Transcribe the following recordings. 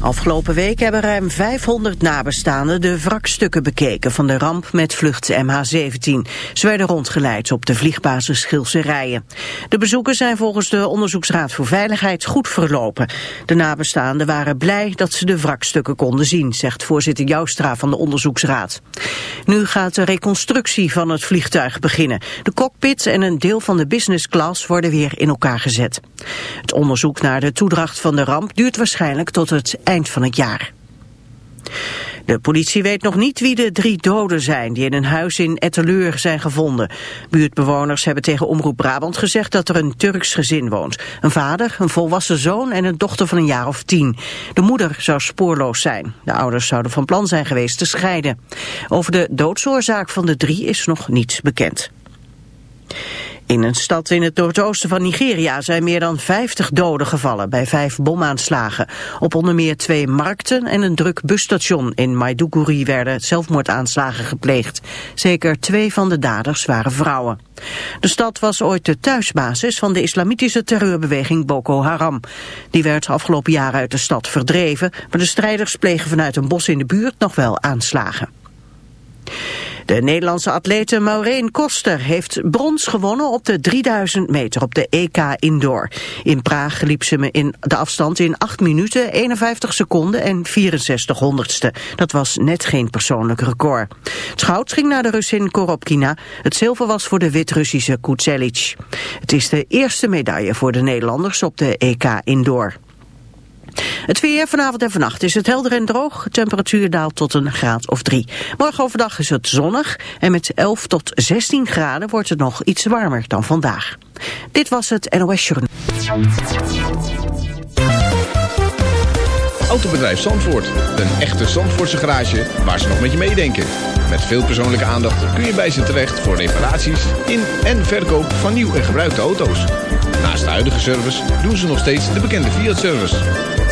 Afgelopen week hebben ruim 500 nabestaanden de wrakstukken bekeken van de ramp met vlucht MH17. Ze werden rondgeleid op de vliegbasis Schilserijen. De bezoeken zijn volgens de Onderzoeksraad voor Veiligheid goed verlopen. De nabestaanden waren blij dat ze de wrakstukken konden zien, zegt voorzitter Joustra van de Onderzoeksraad. Nu gaat de reconstructie van het vliegtuig beginnen. De cockpit en een deel van de business class worden weer in elkaar gezet. Het onderzoek naar de toedracht van de ramp duurt waarschijnlijk tot eind van het jaar. De politie weet nog niet wie de drie doden zijn die in een huis in Etteleur zijn gevonden. Buurtbewoners hebben tegen Omroep Brabant gezegd dat er een Turks gezin woont. Een vader, een volwassen zoon en een dochter van een jaar of tien. De moeder zou spoorloos zijn. De ouders zouden van plan zijn geweest te scheiden. Over de doodsoorzaak van de drie is nog niets bekend. In een stad in het noordoosten van Nigeria zijn meer dan 50 doden gevallen bij vijf bomaanslagen. Op onder meer twee markten en een druk busstation in Maiduguri werden zelfmoordaanslagen gepleegd. Zeker twee van de daders waren vrouwen. De stad was ooit de thuisbasis van de islamitische terreurbeweging Boko Haram. Die werd afgelopen jaren uit de stad verdreven, maar de strijders plegen vanuit een bos in de buurt nog wel aanslagen. De Nederlandse atlete Maureen Koster heeft brons gewonnen op de 3000 meter op de EK Indoor. In Praag liep ze me in de afstand in 8 minuten, 51 seconden en 64 honderdste. Dat was net geen persoonlijk record. Het goud ging naar de Russin Koropkina. Het zilver was voor de Wit-Russische Kutselic. Het is de eerste medaille voor de Nederlanders op de EK Indoor. Het weer vanavond en vannacht is het helder en droog. Temperatuur daalt tot een graad of drie. Morgen overdag is het zonnig en met 11 tot 16 graden wordt het nog iets warmer dan vandaag. Dit was het NOS Journal. Autobedrijf Zandvoort. Een echte Zandvoortse garage waar ze nog met je meedenken. Met veel persoonlijke aandacht kun je bij ze terecht voor reparaties in en verkoop van nieuw en gebruikte auto's. Naast de huidige service doen ze nog steeds de bekende Fiat-service.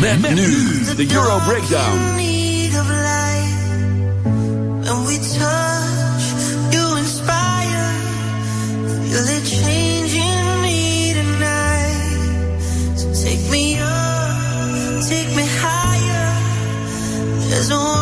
Met, nu de Euro Breakdown. need of light. When we touch, you inspire. Feel it changing me tonight. So take me up, take me higher. There's a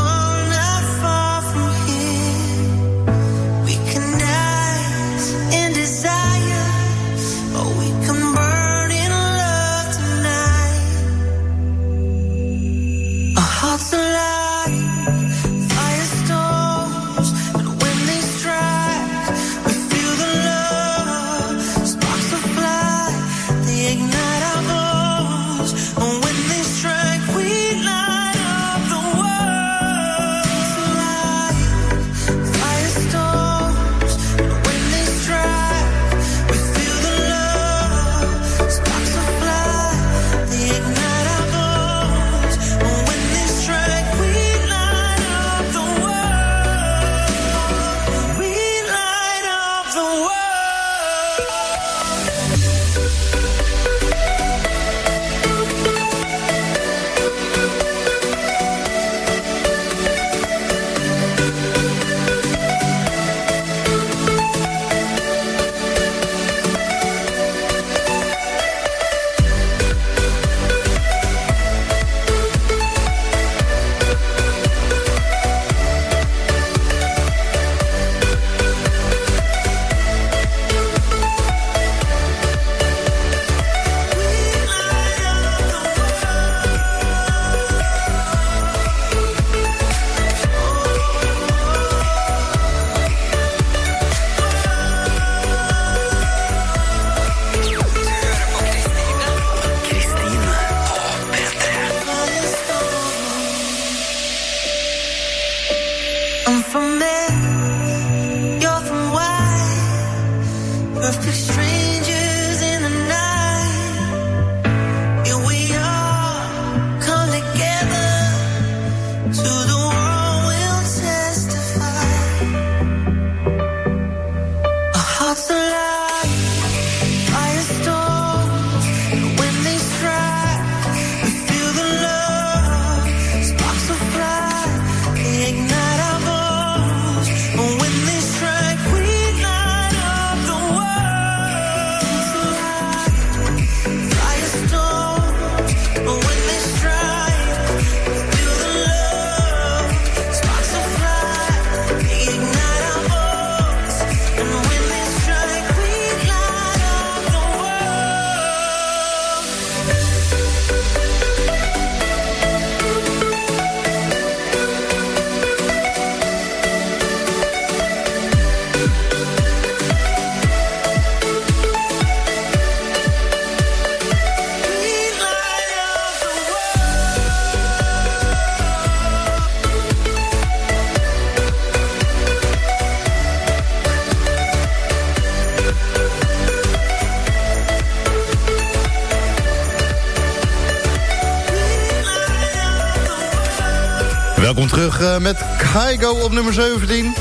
Eh, met Kaigo op nummer 17.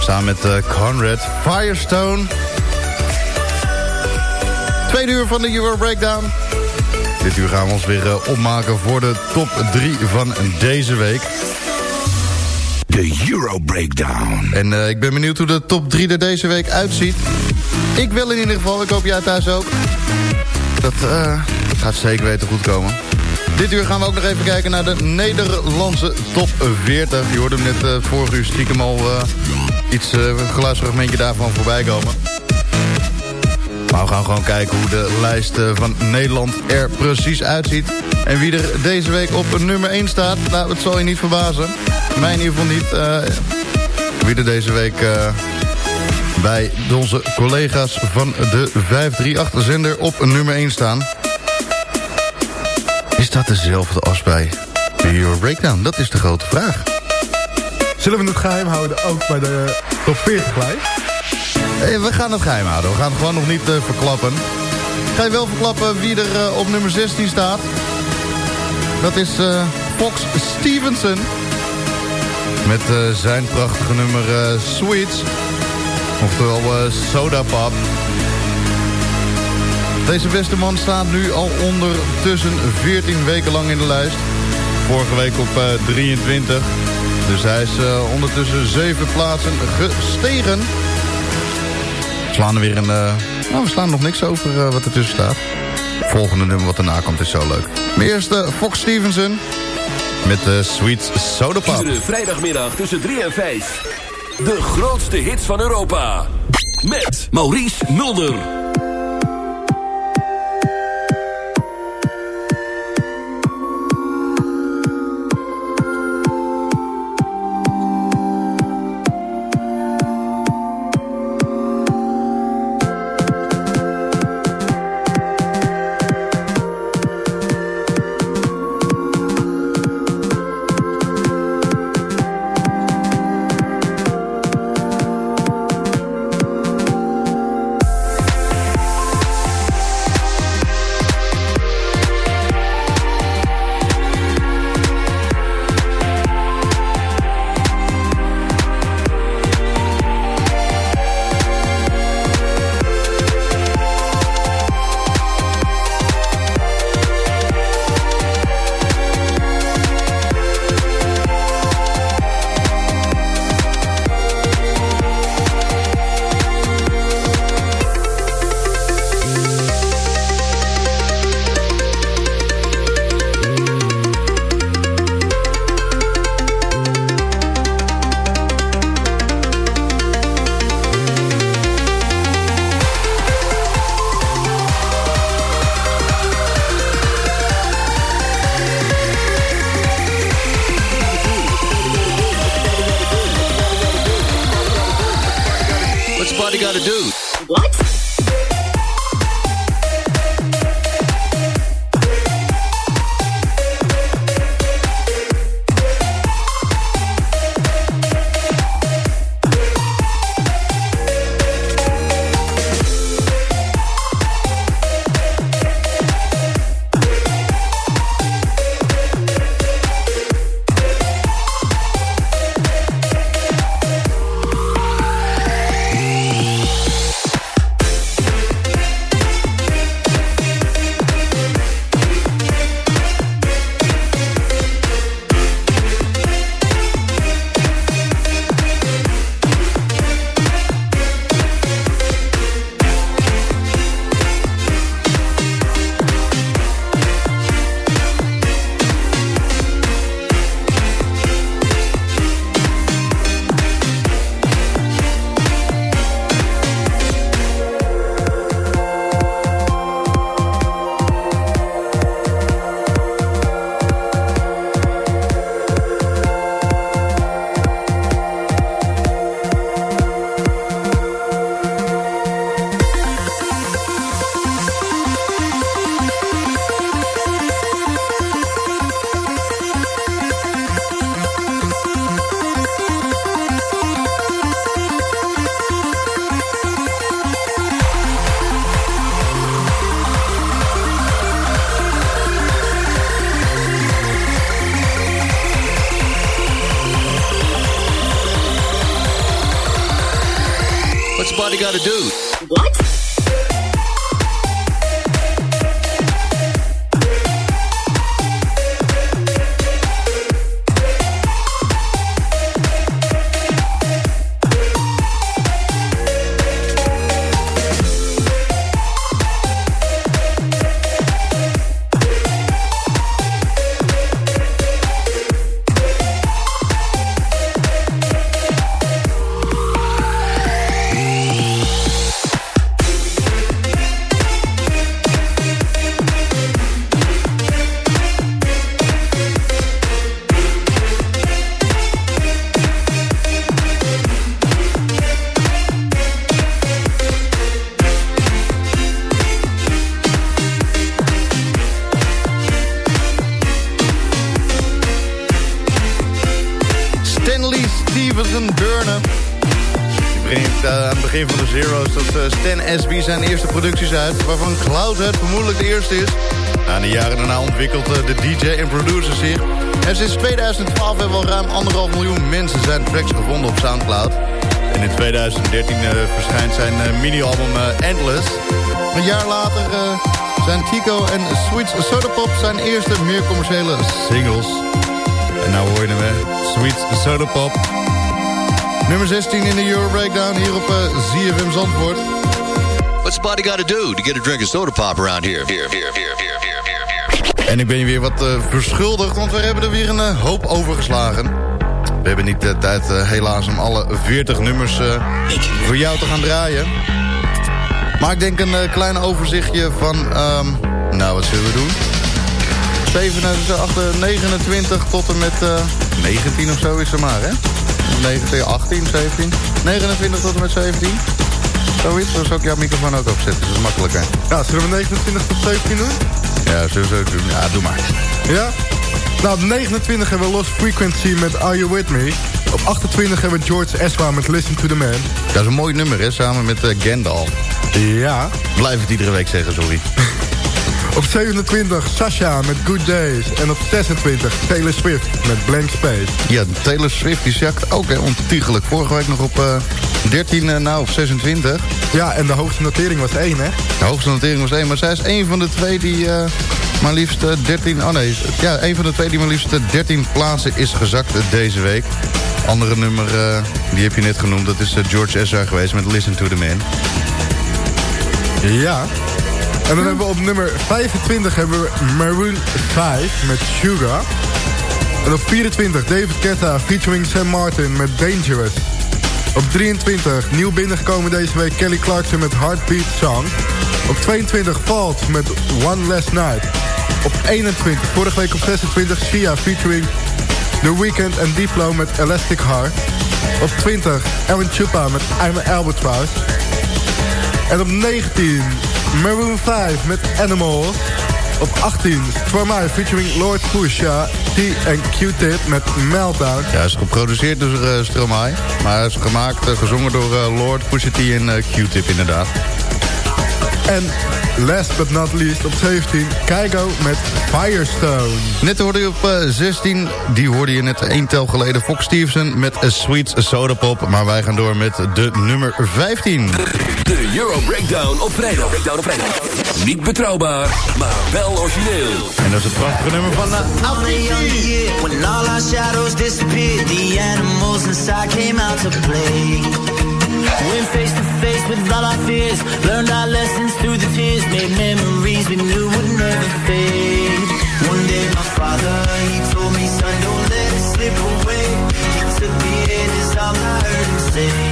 Samen met eh, Conrad Firestone. Tweede uur van de Euro Breakdown. Dit uur gaan we ons weer eh, opmaken voor de top 3 van deze week. De Euro Breakdown. En ik ben benieuwd hoe de top 3 er deze week uitziet. Ik wil in ieder geval, ik hoop jij thuis ook. Dat gaat zeker weten goed komen. Dit uur gaan we ook nog even kijken naar de Nederlandse top 40. Je hoorde hem net uh, vorige uur stiekem al eh, iets uh, geluidsfragmentje daarvan voorbij komen. Maar we gaan gewoon kijken hoe de lijst eh, van Nederland er precies uitziet. En wie er deze week op nummer 1 staat, nou, het zal je niet verbazen. Mij in ieder geval niet. eh, wie er deze week eh, bij onze collega's van de 538-zender op nummer 1 staan. Dat dezelfde als bij Euro Breakdown? Dat is de grote vraag. Zullen we het geheim houden ook bij de top 40 lijst? Hey, we gaan het geheim houden. We gaan het gewoon nog niet eh, verklappen. Ik ga je wel verklappen wie er eh, op nummer 16 staat. Dat is eh, Fox Stevenson. Met zijn prachtige nummer Sweets. Oftewel Soda Pop. Deze beste man staat nu al ondertussen 14 weken lang in de lijst. Vorige week op eh, 23. Dus hij is eh, ondertussen 7 plaatsen gestegen. We slaan er weer een... eh, nou, we slaan nog niks over eh, wat ertussen staat. Volgende nummer wat erna komt is zo leuk. Maar eerst eh, Fox Stevenson met de Sweet Soda Pop. Vrijdagmiddag tussen 3 en 5. De grootste hits van Europa. Met Maurice Mulder. Waarvan Cloudhead vermoedelijk de eerste is. Na de jaren daarna ontwikkelt eh, de DJ en producer zich. En sinds 2012 hebben al ruim anderhalf miljoen mensen zijn tracks gevonden op Soundcloud. En in 2013 eh, verschijnt zijn eh, mini-album Endless. Een jaar later zijn Tico en Sweet Soda Pop zijn eerste meer commerciële singles. En nou hoor je hem. Sweet Soda Pop. Nummer 16 in de Euro Breakdown hier op ZFM Zandvoort. What's body gotta do to get a drink of soda pop around here? En ik ben je weer wat eh, verschuldigd, want we hebben er weer een eh, hoop overgeslagen. We hebben niet de tijd eh, helaas om alle 40 nummers voor jou te gaan draaien. Maar ik denk een klein overzichtje van... ehm, nou, wat zullen we doen? 27, 28, 29 tot en met eh, 19 of zo is er maar, hè? 19, 18, 17, 29 tot en met 17. Zoiets, dan zou ik jouw microfoon ook opzetten, dat is makkelijker. Ja, zullen we 29 tot 17 doen? Ja, zullen we zo doen? Ja, doe maar. Ja? Nou, op 29 hebben we Lost Frequency met Are You With Me. Op 28 hebben we George Ezra met Listen To The Man. Dat is een mooi nummer, hè? Samen met uh, Gandalf. Ja. Blijf het iedere week zeggen, sorry. Op 27 Sasha met Good Days. En op 26 Taylor Swift met Blank Space. Ja, Taylor Swift die zakt ook hè, ontiegelijk. Vorige week nog op uh, 13, uh, nou op 26. Ja, en de hoogste notering was 1, hè? De hoogste notering was 1, maar zij is een van de twee die uh, maar liefst 13... Oh nee, ja, een van de twee die maar liefst 13 plaatsen is gezakt deze week. Andere nummer, die heb je net genoemd, dat is George Ezra geweest met Listen to the Man. Ja. En dan hebben we op nummer 25 hebben we Maroon 5 met Sugar. En op 24 David Guetta featuring Sam Martin met Dangerous. Op 23 nieuw binnengekomen deze week Kelly Clarkson met Heartbeat Song. Op 22 Fault met One Last Night. Op 21 vorige week op 26 Sia featuring The Weeknd en Diplo met Elastic Heart. Op 20 Aaron Chupa met I'm an Albatross. En op 19 Maroon 5 met Animals. Op 18 Stromae featuring Lord Pusha, T en Q-Tip met Meltdown. Ja, is geproduceerd door uh, Stromae. Maar is gemaakt, uh, gezongen door uh, Lord Pusha T en Q-Tip inderdaad. En last but not least op 17 Keigo met Firestone. Net hoorde je op uh, 16, die hoorde je net één tel geleden... Fox Stevenson met A Sweet Soda Pop. Maar wij gaan door met de nummer 15. De Euro Breakdown op vrijdag. Breakdown op vrijdag. Niet betrouwbaar, maar wel origineel. En dat is het prachtige nummer van... Eh, when all our shadows disappeared. The animals inside came out to play. Went face to face with all our fears. Learned our lessons through the tears. Made memories we knew would never fade. One day my father, he told me Son, don't let it slip away. He took me in his arms, I heard him say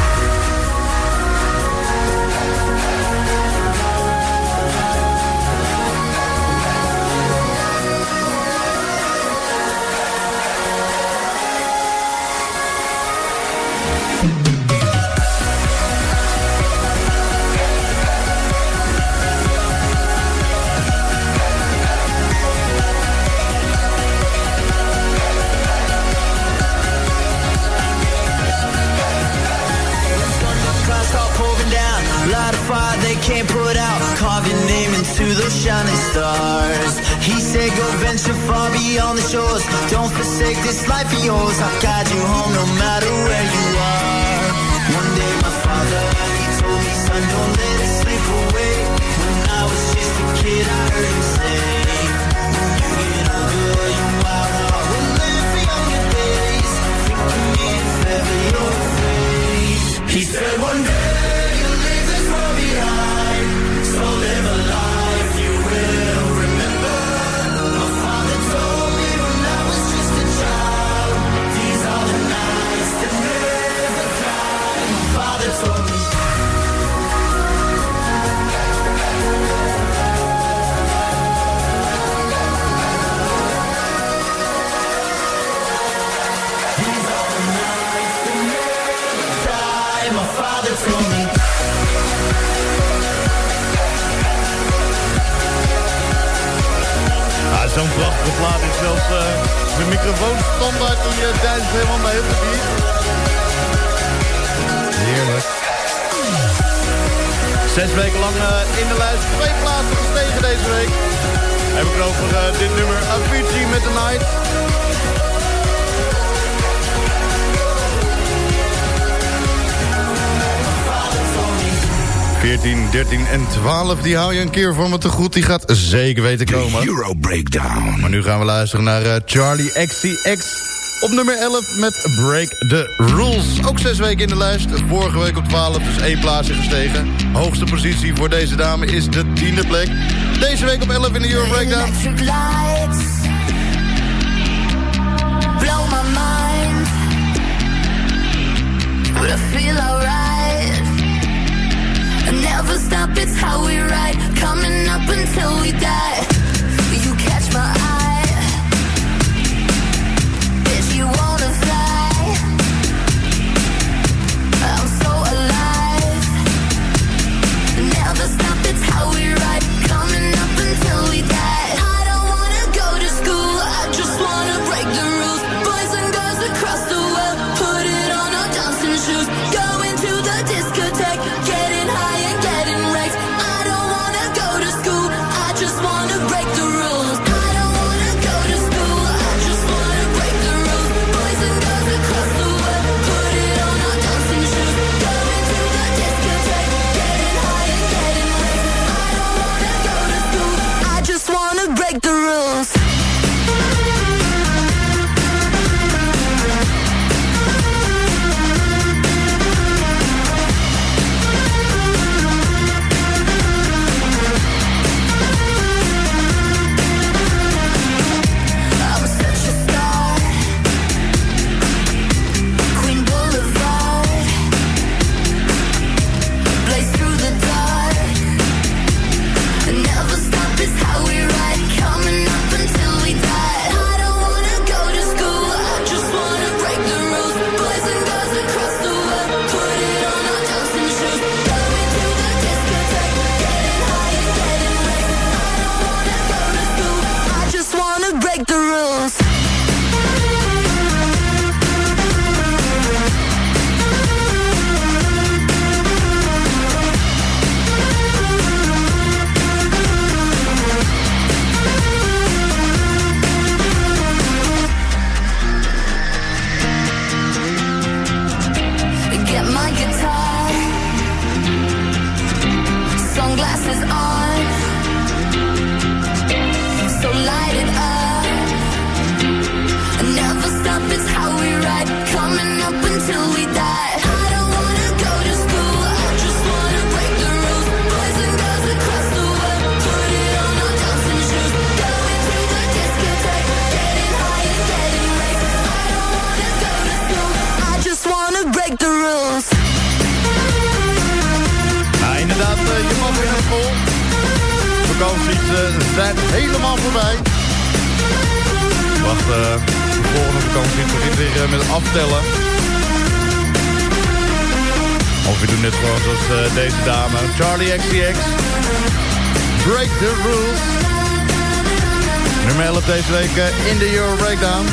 stars. He said, Go venture far beyond the shores. Don't forsake this life of yours. I'll guide you home no matter where you are. One day, my father, he told me, Son, don't let it slip away. When I was just a kid, I heard him say, When you get older, your wild heart will live for younger days. Think of me if ever you're afraid. He said, One day Zo'n prachtige plaat is zelfs eh, de microfoon standaard die duimt helemaal de beat. Heerlijk. Zes weken lang eh, in de lijst, twee plaatsen gestegen deze week. Heb ik het over eh, dit nummer Avicii met The Night. 14, 13 en 12, die hou je een keer voor me te goed. Die gaat zeker weten komen. Euro Breakdown. Maar nu gaan we luisteren naar eh, Charlie XCX. Op nummer 11 met Break the Rules. Ook zes weken in de lijst. Vorige week op 12, dus één plaatsje gestegen. Hoogste positie voor deze dame is de tiende plek. Deze week op 11 in de Euro Breakdown. Blow my mind, feel alright. Never stop, it's how we ride, coming up until we die. Rules. Zijn helemaal voorbij. Wacht, eh, de volgende vakantie begint weer eh, met aftellen. Of we doen dit gewoon zoals eh, deze dame. Charlie XCX. Break the rules. Nummer 11 deze week in de Euro Breakdown.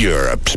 Europe's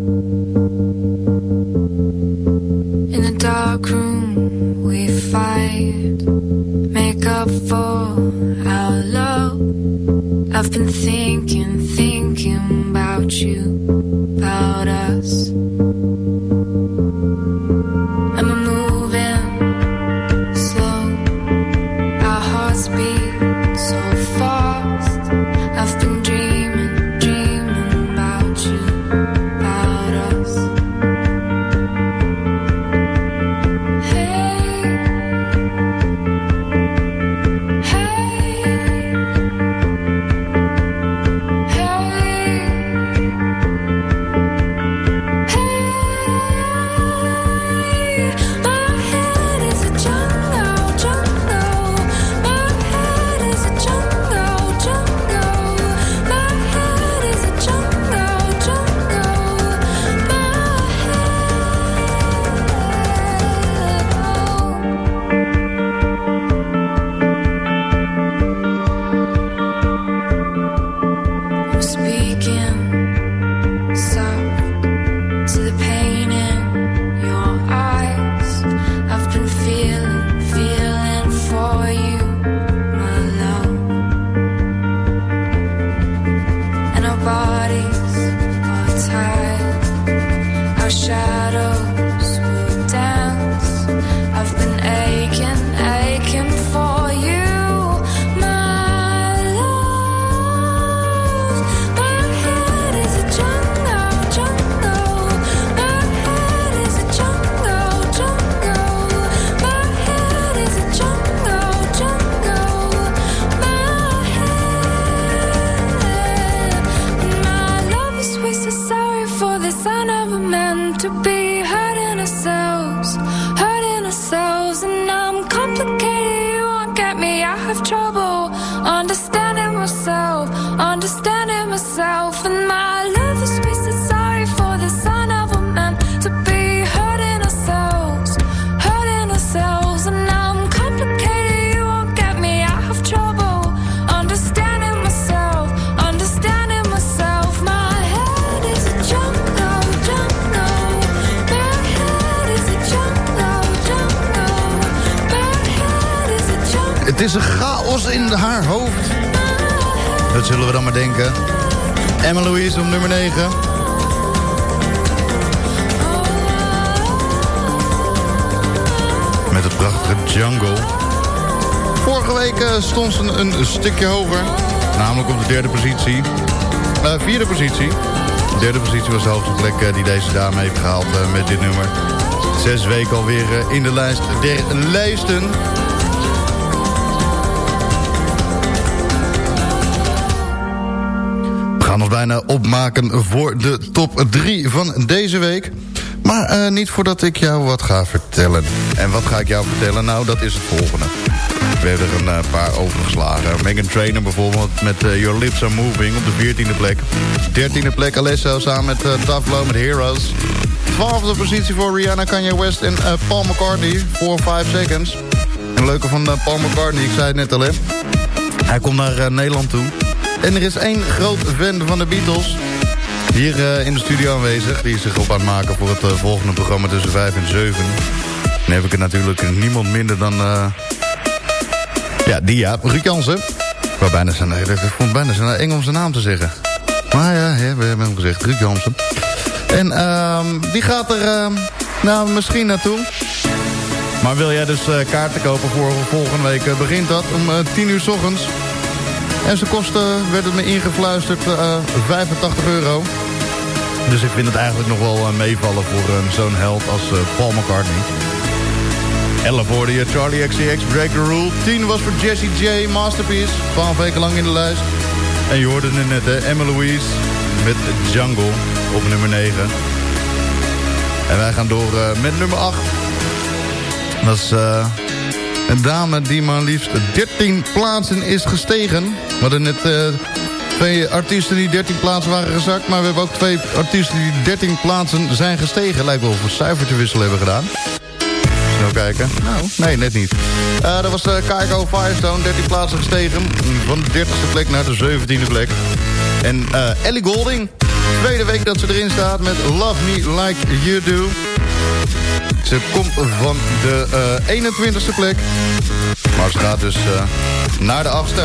Understanding myself, and my love is wasted. Sorry for the sign of a man to be hurting ourselves, hurting ourselves, and I'm complicated. You won't get me. I have trouble understanding myself, understanding myself. My head is a jungle, jungle. My head is a jungle, jungle. My head is a jungle. Het is een chaos in haar hoofd. Dat zullen we dan maar denken. Emma Louise op nummer 9. Met het prachtige Jungle. Vorige week eh, stond ze een, stukje hoger. Namelijk op de derde positie. Eh, vierde positie. De derde positie was de plek eh, die deze dame heeft gehaald eh, met dit nummer. Zes weken alweer in de lijst der lijsten. Gaan ons bijna opmaken voor de top 3 van deze week. Maar eh, niet voordat ik jou wat ga vertellen. En wat ga ik jou vertellen? Nou, dat is het volgende. We hebben er een eh, paar overgeslagen. Megan Trainer bijvoorbeeld met eh, Your Lips Are Moving op de 14e plek. 13e plek Alesso samen met uh, met Heroes. 12e positie voor Rihanna, Kanye West en Paul McCartney. 4 of 5 seconds. Een leuke van Paul McCartney, ik zei het net al. Hij komt naar Nederland toe. En er is één groot fan van de Beatles. Hier eh, in de studio aanwezig. Die is zich op aan het maken voor het eh, volgende programma tussen 5 en 7. Dan heb ik er natuurlijk niemand minder dan... eh, ja, die Ruud Jansen. Ik bijna zijn, ik vond bijna zijn Engelse naam te zeggen. Maar ja, we hebben hem gezegd, Ruud Jansen. En ehm, die gaat er ehm, nou, misschien naartoe. Maar wil jij dus kaarten kopen voor volgende week, begint dat om eh, 10 uur s ochtends. En ze kosten, werd het me ingefluisterd, eh, 85 euro. Dus ik vind het eigenlijk nog wel eh, meevallen voor eh, zo'n held als eh, Paul McCartney. 11 hoorde je Charlie XCX, Break the Rule. 10 was voor Jesse J, Masterpiece. 12 weken lang in de lijst. En je hoorde het net, Emma Louise met Jungle op nummer 9. En wij gaan door eh, met nummer 8. Dat is eh, een dame die maar liefst 13 plaatsen is gestegen. We hadden net eh, twee artiesten die 13 plaatsen waren gezakt. Maar we hebben ook twee artiesten die 13 plaatsen zijn gestegen. Lijkt wel of we een cijfertje wissel hebben gedaan. Even kijken. Nou, nee, net niet. Eh, dat was de Kaiko Firestone, 13 plaatsen gestegen. Van de 30ste plek naar de 17e plek. En eh, Ellie Golding, tweede week dat ze erin staat met Love Me Like You Do. Ze komt van de eh 21ste plek. Maar ze gaat dus eh, naar de achtste.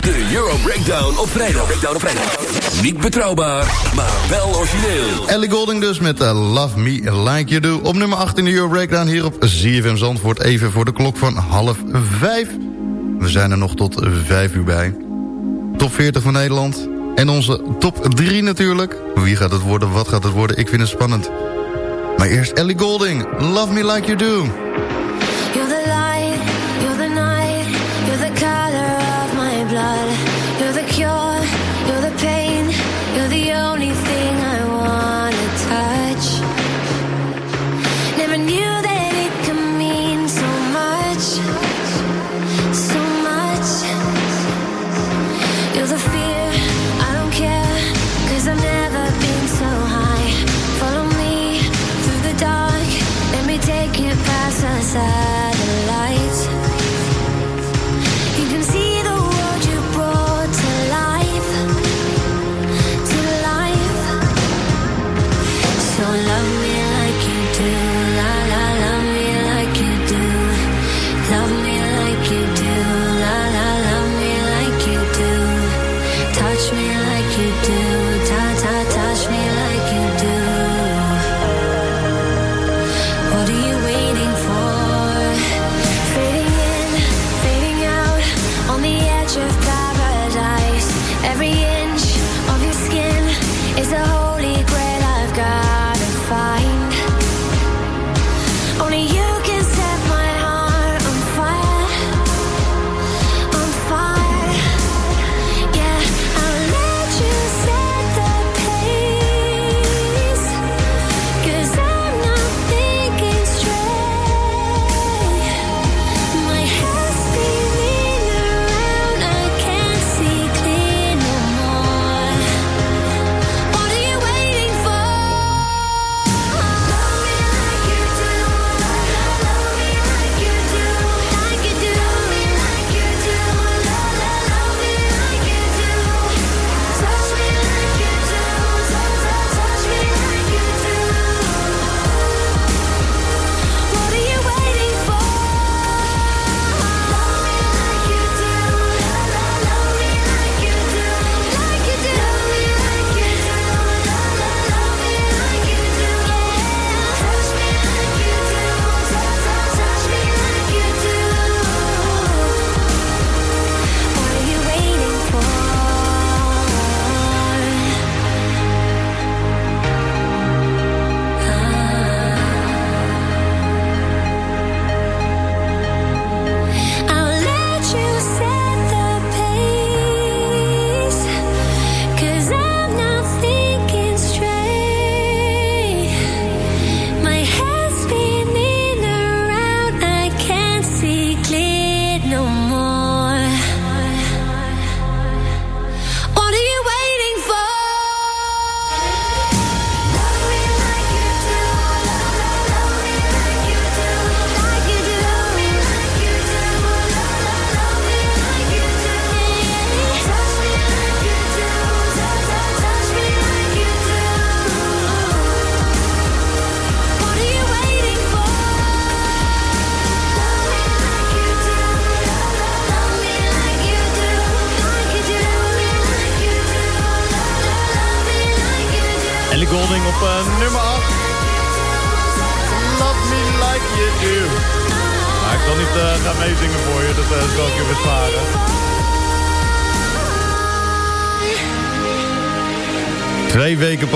De Euro Breakdown op vrijdag. Breakdown op vrijdag. Niet betrouwbaar, maar wel origineel. Ellie Golding dus met eh, Love Me Like You Do. Op nummer 8 in de Euro Breakdown hier op ZFM Zandvoort. Even voor de klok van half vijf. We zijn er nog tot vijf uur bij. Top 40 van Nederland. En onze top 3 natuurlijk. Wie gaat het worden, wat gaat het worden? Ik vind het spannend. Maar eerst Ellie Golding. Love Me Like You Do.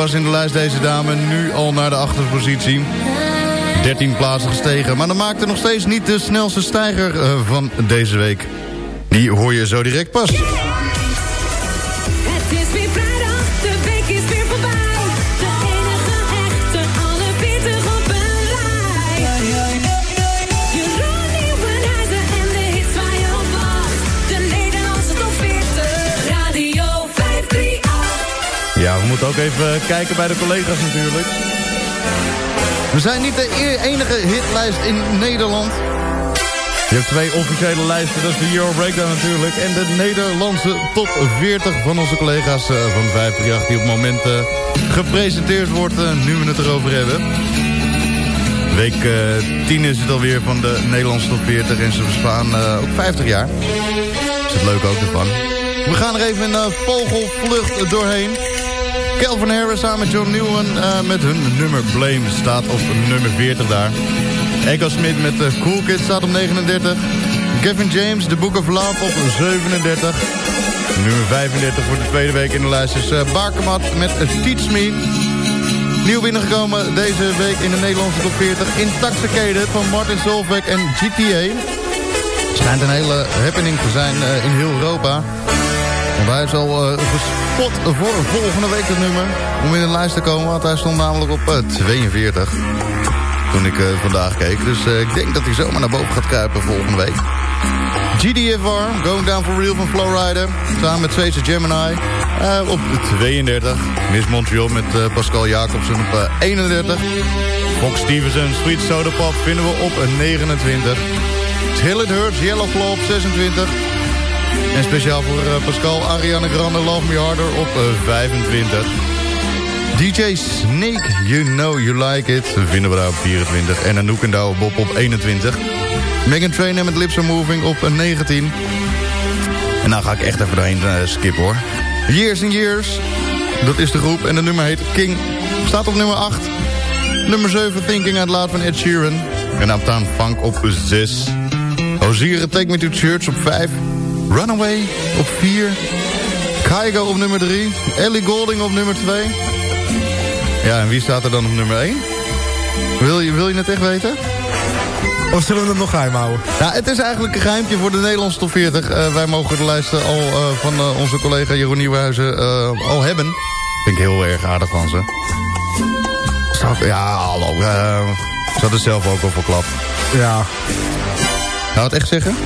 Pas in de lijst deze dame, nu al naar de achterpositie. 13 plaatsen gestegen, maar dat maakt er nog steeds niet de snelste stijger eh, van deze week. Die hoor je zo direct pas. Ja, we moeten ook even kijken bij de collega's natuurlijk. We zijn niet de e- enige hitlijst in Nederland. Je hebt twee officiële lijsten, dat is de Euro Breakdown natuurlijk... en de Nederlandse top 40 van onze collega's eh, van 538... die op het moment eh, gepresenteerd wordt, eh, nu we het erover hebben. Week eh 10 is het alweer van de Nederlandse top 40 en ze bestaan eh, ook 50 jaar. Is het leuk ook ervan. We gaan er even eh, vogelvlucht doorheen. Calvin Harris samen met John Newman eh, met hun nummer Blame staat op nummer 40 daar. Echo Smith met eh, Cool Kid staat op 39. Gavin James, The Book of Love op 37. Nummer 35 voor de tweede week in de lijst is uh, Barkemat met eh, Teach Me. Nieuw binnengekomen deze week in de Nederlandse top 40. Intoxicated van Martin Solveig en GTA. Schijnt een hele happening te zijn eh, in heel Europa. Want hij is al eh, gespot voor volgende week het nummer. Om in de lijst te komen, want hij stond namelijk op eh, 42. Toen ik eh, vandaag keek. Dus eh, ik denk dat hij zomaar naar boven gaat kruipen volgende week. GDFR, Going Down for Real van Flowrider. Samen met Zweedse Gemini. eh, op 32. Miss Montreal met eh, Pascal Jacobsen op eh, 31. Fox Stevenson, Sweet Soda Pop vinden we op eh, 29. Till It Hurts, Yellow Claw op 26. En speciaal voor eh, Pascal, Ariana Grande, Love Me Harder op eh, 25. DJ Snake, You Know You Like It, vinden we daar op 24. En Anouk en Douwe Bob op 21. Megan Trainor met Lips Are Moving op 19. En nou ga ik echt even doorheen uh, skippen hoor. Years and Years, dat is de groep. En de nummer heet King, staat op nummer 8. Nummer 7, Thinking Out Loud van Ed Sheeran. En Uptown Funk op 6. Ozire, Take Me to Church op 5. Runaway op 4. Kygo op nummer 3. Ellie Golding op nummer 2. Ja, en wie staat er dan op nummer 1? Wil je, wil je het echt weten? Of zullen we het nog geheim houden? Ja, het is eigenlijk een geheimtje voor de Nederlandse top 40. Eh, wij mogen de lijsten al eh, van eh, onze collega Jeroen Nieuwenhuizen al hebben. Vind ik heel erg aardig van ze. Zou ja, hallo. ze had het zelf ook al verklapt. Ja. Nou, het echt zeggen?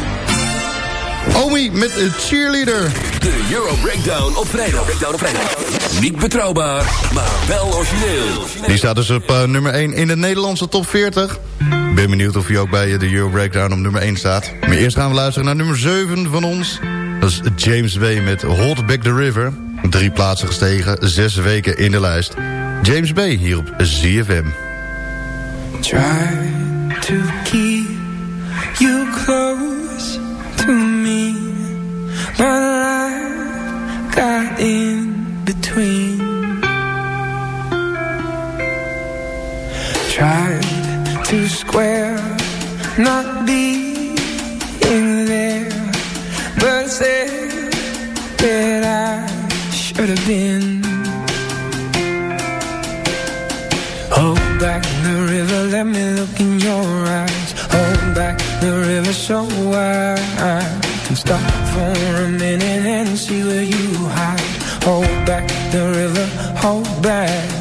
Omi met een cheerleader. De Euro Breakdown op vrijdag. Breakdown op vrijdag. Niet betrouwbaar, maar wel origineel. Die staat dus op eh, nummer 1 in de Nederlandse top 40. Ben benieuwd of hij ook bij de Euro Breakdown op nummer 1 staat. Maar eerst gaan we luisteren naar nummer 7 van ons. Dat is James Bay met Hold Back the River. Drie plaatsen gestegen, zes weken in de lijst. James Bay hier op ZFM. Try to keep you close the river let me look in your eyes. Hold back the river, so I can stop for a minute and see where you hide. Hold back the river, hold back.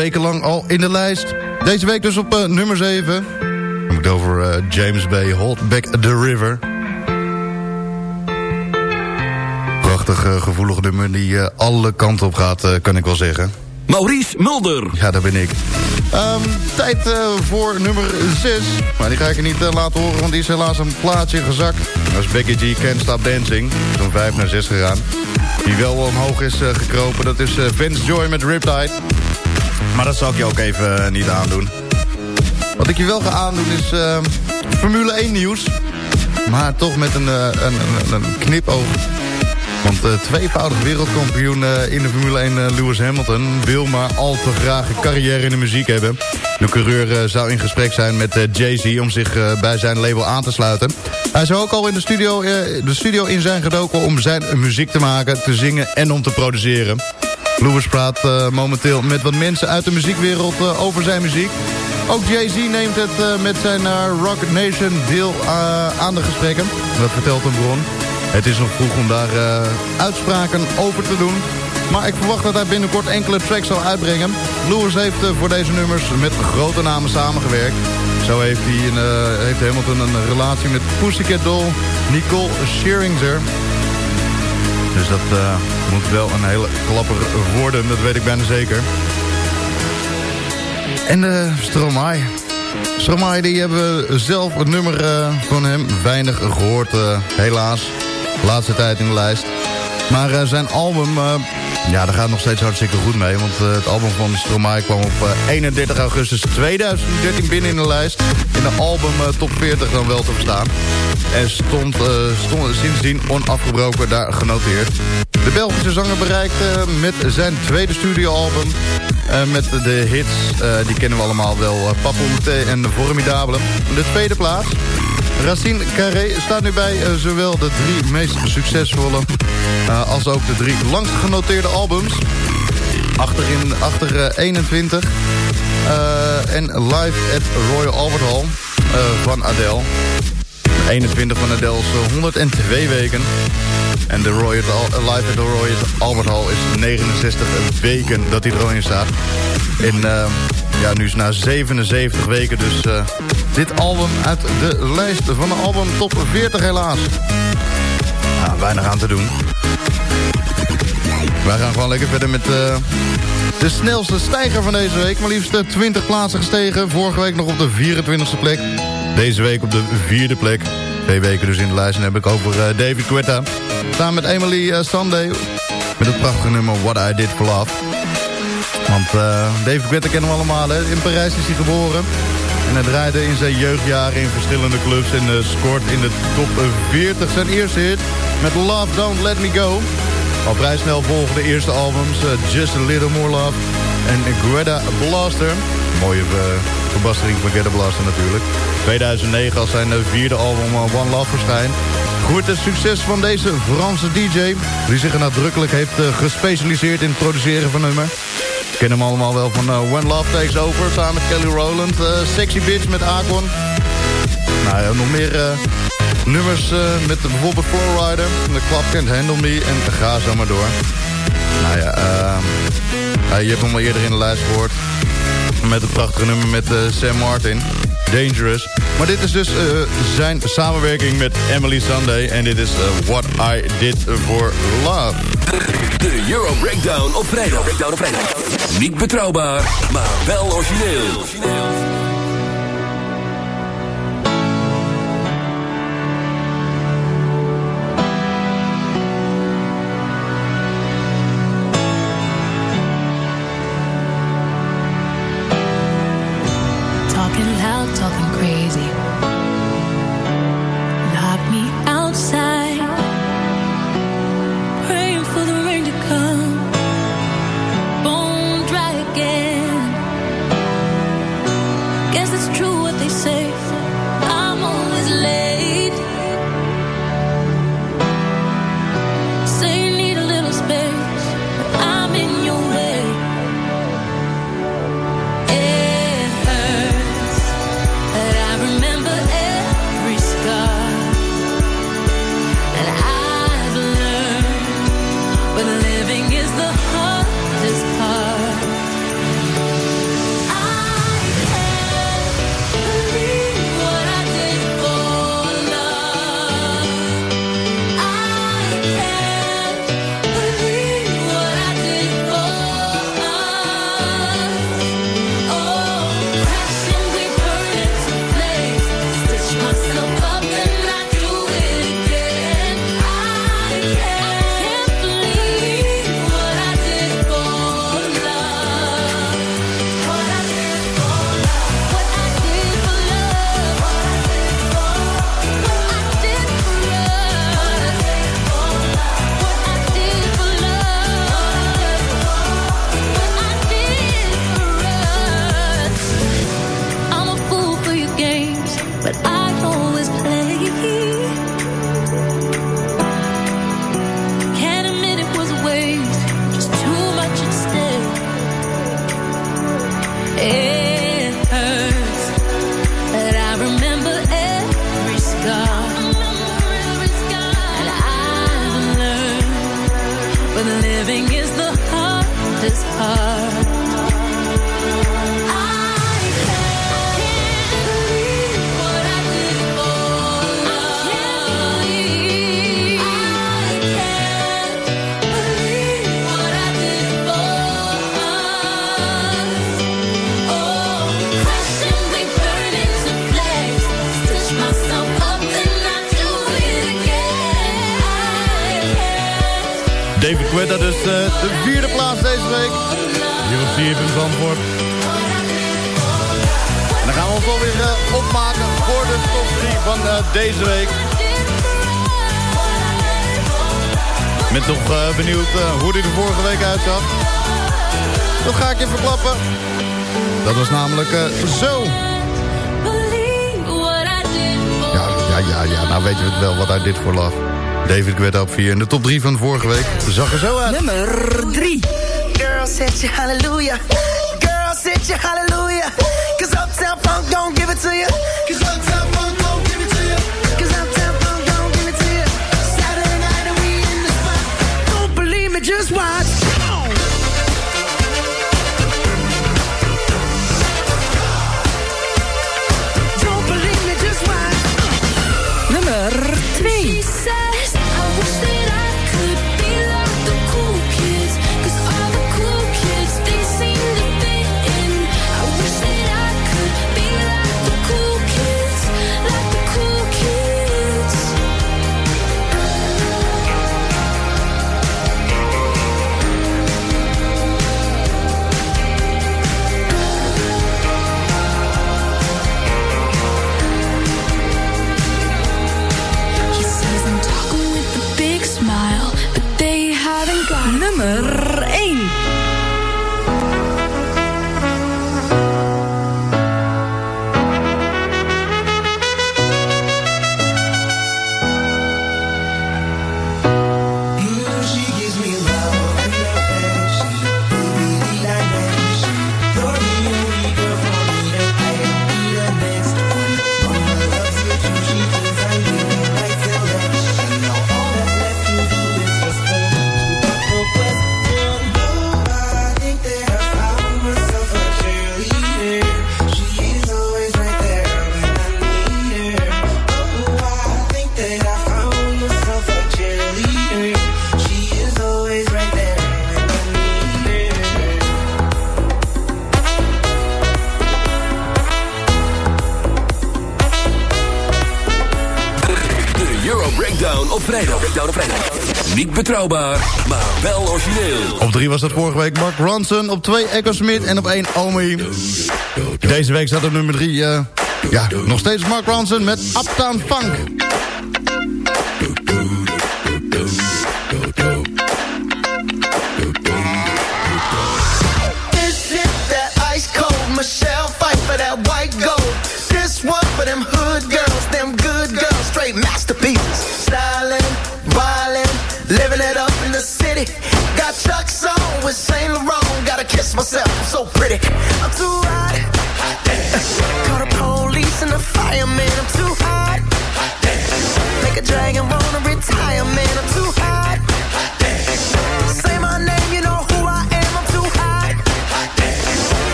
Zes weken lang al in de lijst. Deze week dus op uh, nummer 7. Dan heb ik het over uh, James Bay, Hold Back the River. Prachtig uh, gevoelig nummer die alle kanten op gaat, kan ik wel zeggen. Maurice Mulder. Ja, daar ben ik. Um, tijd voor nummer 6. Maar die ga ik je niet laten horen, want die is helaas een plaatsje gezakt. Dat is Becky G, Can't Stop Dancing. Van 5 naar 6 gegaan. Die wel omhoog is gekropen, dat is Vince Joy met Riptide. Maar dat zal ik je ook even niet aandoen. Wat ik je wel ga aandoen is Formule 1 nieuws. Maar toch met een, een, een, een knipoog want uh, tweevoudig wereldkampioen uh, in de Formule 1 uh, Lewis Hamilton... wil maar al te graag een carrière in de muziek hebben. De coureur zou in gesprek zijn met Jay-Z om zich bij zijn label aan te sluiten. Hij zou ook al in de studio, de studio in zijn gedoken om zijn muziek te maken, te zingen en om te produceren. Lewis praat momenteel met wat mensen uit de muziekwereld over zijn muziek. Ook Jay-Z neemt het met zijn Rock Nation deel aan de gesprekken. Dat vertelt een bron. Het is nog vroeg om daar uitspraken over te doen. Maar ik verwacht dat hij binnenkort enkele tracks zal uitbrengen. Lewis heeft voor deze nummers met grote namen samengewerkt. Zo heeft, hij een, heeft Hamilton een relatie met Pussycat Doll, Nicole Scherzinger. Dus dat moet wel een hele klapper worden, dat weet ik bijna zeker. En uh, Stromae. Stromae, die hebben we zelf het nummer van hem weinig gehoord, helaas laatste tijd in de lijst. Maar zijn album, ja, daar gaat nog steeds hartstikke goed mee. Want uh, het album van Stromae kwam op 31 augustus 2013 binnen in de lijst. In de album top 40 dan wel te verstaan. En stond, stond sindsdien onafgebroken daar genoteerd. De Belgische zanger bereikte met zijn tweede studioalbum... met de hits, die kennen we allemaal wel, uh, en Formidabele. De tweede plaats. Racine Carré staat nu bij uh, zowel de drie meest succesvolle... Uh, als ook de drie langst genoteerde albums. Achterin, achter uh, 21. en live at Royal Albert Hall van Adele. 21 van Adele is 102 weken. En de Royal, live at the Royal Albert Hall is 69 weken dat hij er al in staat. Ja, nu is na 77 weken dus uh, dit album uit de lijst van de album top 40 helaas. Weinig aan te doen. Wij gaan gewoon lekker verder met uh, de snelste stijger van deze week. Maar liefst 20 plaatsen gestegen. Vorige week nog op de 24e plek. Deze week op de vierde plek. Twee weken dus in de lijst. En heb ik over uh, David Guetta. Samen met Emily Sunday. Met het prachtige nummer What I Did For Love. Want uh, David Guetta kennen we allemaal. Hè? In Parijs is hij geboren. En hij draaide in zijn jeugdjaren in verschillende clubs. En uh, scoort in de top 40 zijn eerste hit. Met Love Don't Let Me Go. Al vrij snel volgen de eerste albums. Uh, Just a Little More Love. En Greta Blaster. Mooie verbastering van Greta Blaster natuurlijk. 2009 als zijn vierde album One Love verschijnt. Goed het succes van deze Franse DJ... die zich nadrukkelijk heeft gespecialiseerd in het produceren van nummer ken hem allemaal wel van uh, When Love Takes Over samen met Kelly Rowland. Uh, Sexy Bitch met Akon. Nou ja, nog meer uh, nummers met bijvoorbeeld Flowrider. The Club Can't Handle Me en ga zo maar door. Nou ja, je hebt hem al eerder in de lijst gehoord. Met het prachtige nummer met Sam Martin. Dangerous. Maar dit is dus uh, zijn samenwerking met Emily Sunday. En dit is uh, What I Did For Love. De Euro Breakdown op vrijdag. Breakdown op. Niet betrouwbaar, maar wel origineel. the heart. Opmaken voor de top 3 van eh, deze week. Ik ben toch benieuwd eh, hoe die er vorige week uitzag. Dat ga ik je verklappen. Dat was namelijk eh, zo. Ja, ja, ja, ja, nou weten we het wel wat hij dit voor lag. David Guetta op 4 en de top 3 van vorige week zag er zo uit. Nummer 3. Girl, set you hallelujah. Girl, you hallelujah. Cause Uptown Funk don't give it to you. Cause Uptown Funk betrouwbaar, maar wel origineel. Op 3 was dat vorige week Mark Ronson. Op 2 Echo Smith en op 1 Omi. Deze week staat op nummer 3... ja, nog steeds Mark Ronson met Uptown Funk. This is that ice cold Michelle fight for that white gold. This one for them hood girls, city. Got Chuck's on with Saint Laurent. Gotta kiss myself, I'm so pretty. I'm too hot. Call the police and the fireman. I'm too hot. hot Make a dragon wanna retire, man. I'm too hot. hot Say my name, you know who I am. I'm too hot.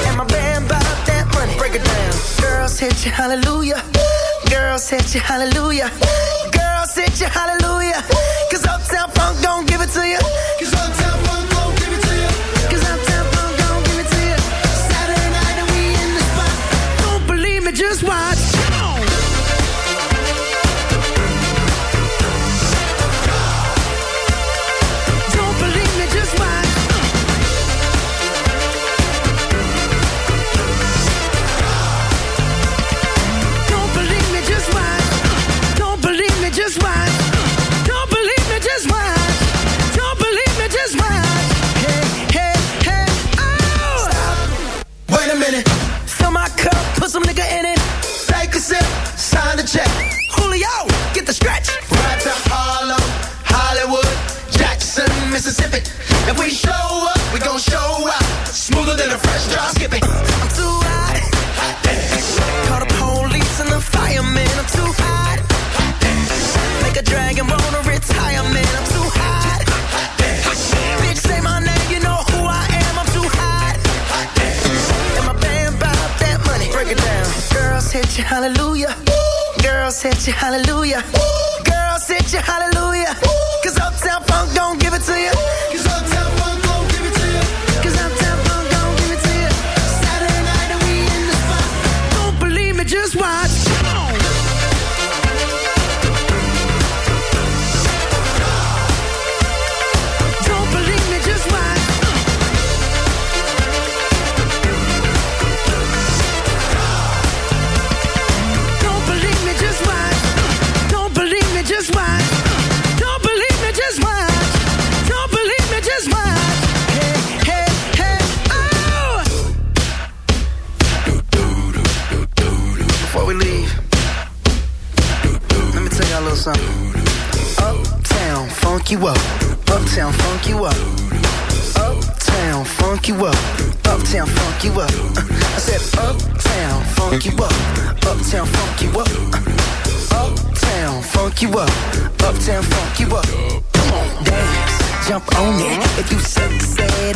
And my band bought that money. Break it down. Girls hit you, hallelujah. Girls hit you, hallelujah. Girls hit you, hallelujah. Cause Uptown Funk don't give it to you.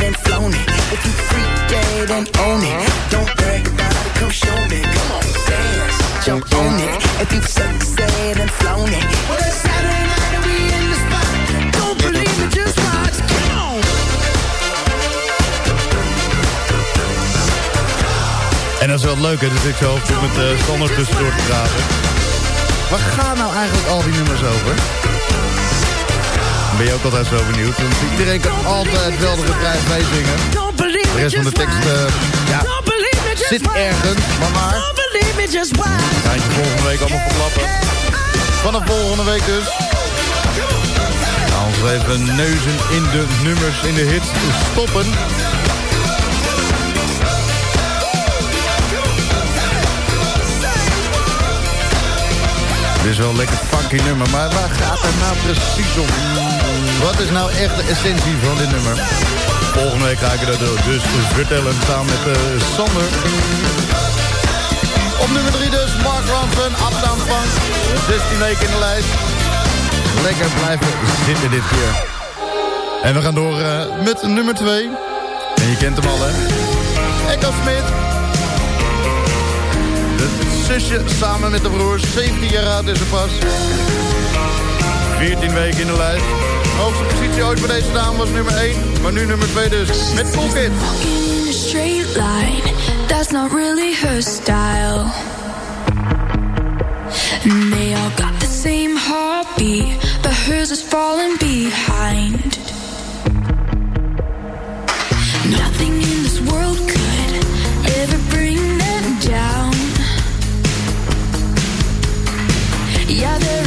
And flown it. If you freak dead and own it. Don't brag about it, come show me. Come on, dance, jump on it. If you and flown it. Well, it's Saturday night and we in the spot. Don't believe me, just watch. Come on. En dat is wel leuk, hè? Dus ik zo goed met de standaard tussendoor te praten. Waar gaan nou eigenlijk al die nummers over? Ben je ook altijd zo benieuwd? Want iedereen kan altijd wel de refrein meezingen. De rest van de tekst eh, ja, zit ergens. Maar maar, ga je volgende week allemaal verklappen. Vanaf volgende week dus. Nou, ons even neuzen in de nummers, in de hits stoppen. Dit is wel een lekker funky nummer, maar waar gaat het nou precies om? Wat is nou echt de essentie van dit nummer? Volgende week ga ik dat dus vertellen samen met eh, Sander. Op nummer 3 dus, Mark Ronson, Uptown Funk. 16 weken in de lijst. Lekker blijven zitten dit keer. En we gaan door eh, met nummer 2. En je kent hem al, hè? Echo Smit. Zusje samen met de broers. 17 jaar oud is ze pas. 14 weken in de lijst. Hoogste positie ooit voor deze dame was nummer 1. Maar nu nummer 2 dus. Met Cool a straight line, that's not really her style. And they all got the same heartbeat, but hers is falling behind. Yeah,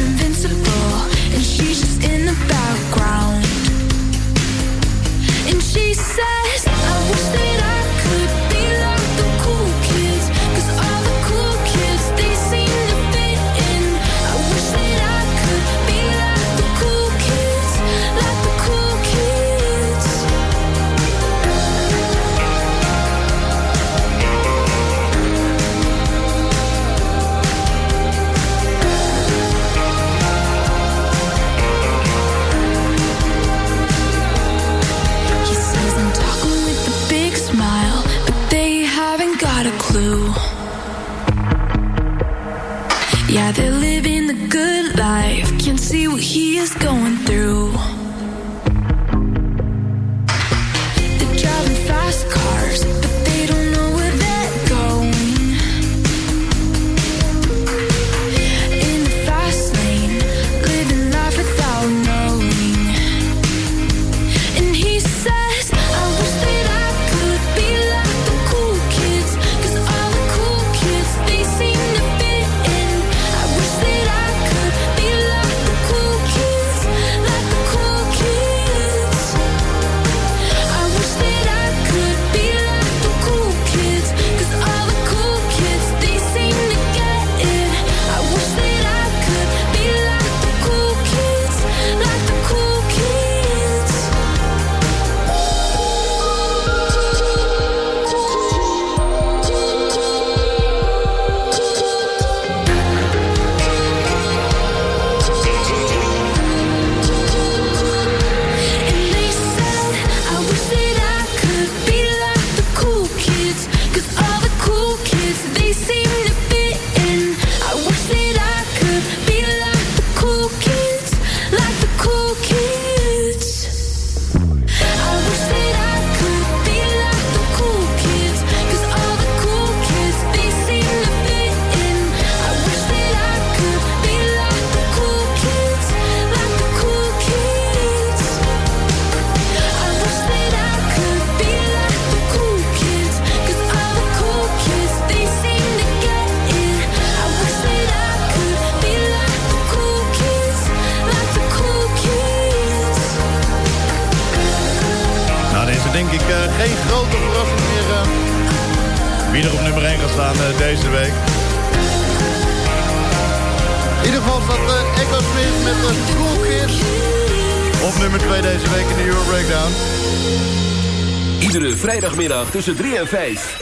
tussen 3 en 5.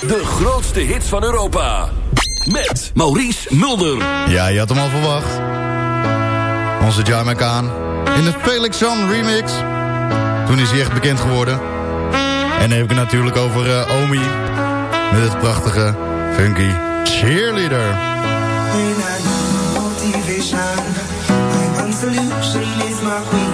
De grootste hits van Europa. Met Maurice Mulder. Ja, je had hem al verwacht. Onze Jamaican in de Felix Jan remix. Toen is hij echt bekend geworden. En dan heb ik het natuurlijk over uh, Omi. Met het prachtige, funky cheerleader. motivation. My one solution is my queen,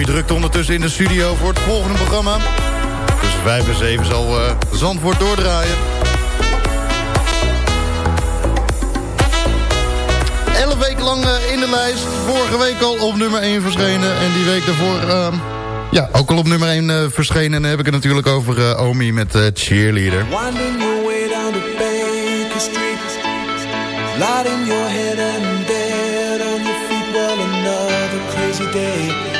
Mooie drukte ondertussen in de studio voor het volgende programma. Tussen 5 en 7 zal eh, Zandvoort doordraaien. 11 weken lang eh, in de lijst. Vorige week al op nummer 1 verschenen. En die week daarvoor ehm, ja, ook al op nummer 1 eh, verschenen. En dan heb ik het natuurlijk over Omi met Cheerleader. Winding your your head and dead on your feet Well, another crazy day